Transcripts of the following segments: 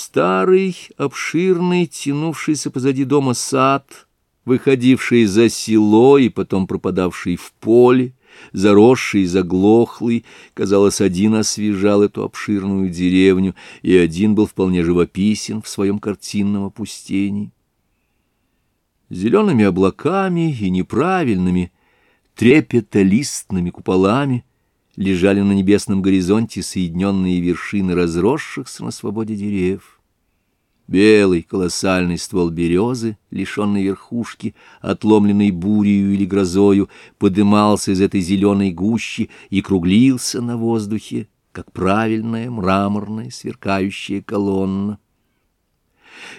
Старый, обширный, тянувшийся позади дома сад, выходивший за село и потом пропадавший в поле, заросший и заглохлый, казалось, один освежал эту обширную деревню, и один был вполне живописен в своем картинном опустении. Зелеными облаками и неправильными, трепетолистными куполами лежали на небесном горизонте соединенные вершины разросшихся на свободе деревьев. Белый колоссальный ствол березы, лишенный верхушки, отломленный бурею или грозою, подымался из этой зеленой гущи и круглился на воздухе, как правильная мраморная сверкающая колонна.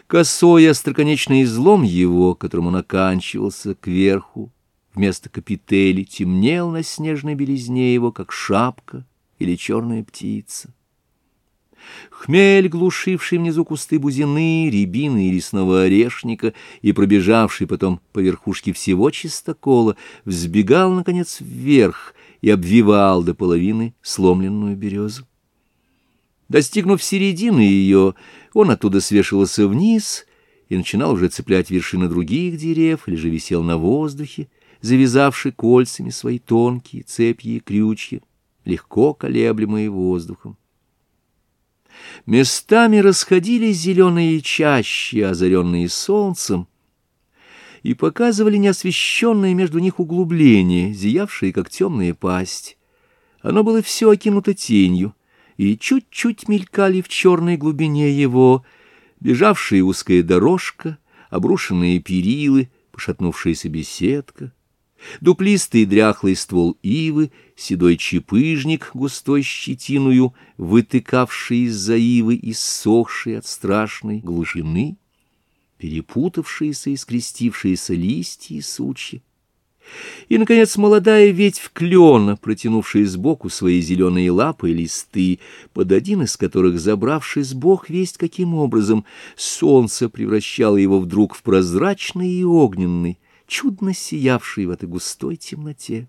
Косой остроконечный излом его, которым он оканчивался кверху, вместо капители темнел на снежной белизне его, как шапка или черная птица. Хмель, глушивший внизу кусты бузины, рябины и лесного орешника, и пробежавший потом по верхушке всего чистокола, взбегал, наконец, вверх и обвивал до половины сломленную березу. Достигнув середины ее, он оттуда свешивался вниз и начинал уже цеплять вершины других деревьев или же висел на воздухе, завязавший кольцами свои тонкие цепьи и крючья, легко колеблемые воздухом. Местами расходились зеленые чащи, озаренные солнцем, и показывали неосвещенные между них углубления, зиявшие, как темная пасть. Оно было все окинуто тенью, и чуть-чуть мелькали в черной глубине его бежавшая узкая дорожка, обрушенные перилы, пошатнувшаяся беседка — Дуплистый дряхлый ствол ивы, седой чепыжник густой щетиною, вытыкавший из-за ивы и ссохший от страшной глушины, перепутавшиеся и скрестившиеся листья и сучья. И, наконец, молодая ветвь клена, протянувшая сбоку свои зеленые лапы и листы, под один из которых, забравшись бог весть каким образом, солнце превращало его вдруг в прозрачный и огненный, чудно сиявший в этой густой темноте.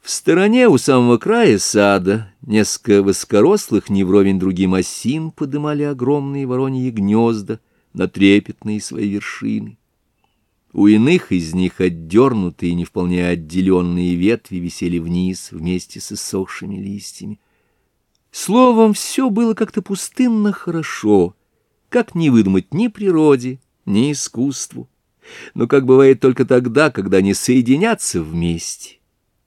В стороне у самого края сада несколько высокорослых не вровень другим осин подымали огромные вороньи гнезда на трепетные свои вершины. У иных из них отдернутые, не вполне отделенные ветви висели вниз вместе с иссохшими листьями. Словом, все было как-то пустынно хорошо, как не выдумать ни природе, ни искусству. Но как бывает только тогда, когда они соединятся вместе,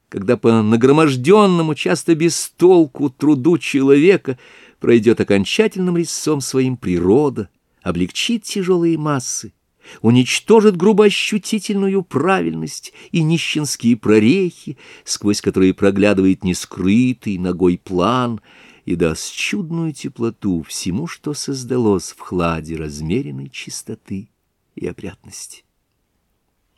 когда по нагроможденному, часто без толку труду человека пройдет окончательным резцом своим природа, облегчит тяжелые массы, уничтожит грубоощутительную правильность и нищенские прорехи, сквозь которые проглядывает нескрытый ногой план, и даст чудную теплоту всему, что создалось в хладе размеренной чистоты и опрятности.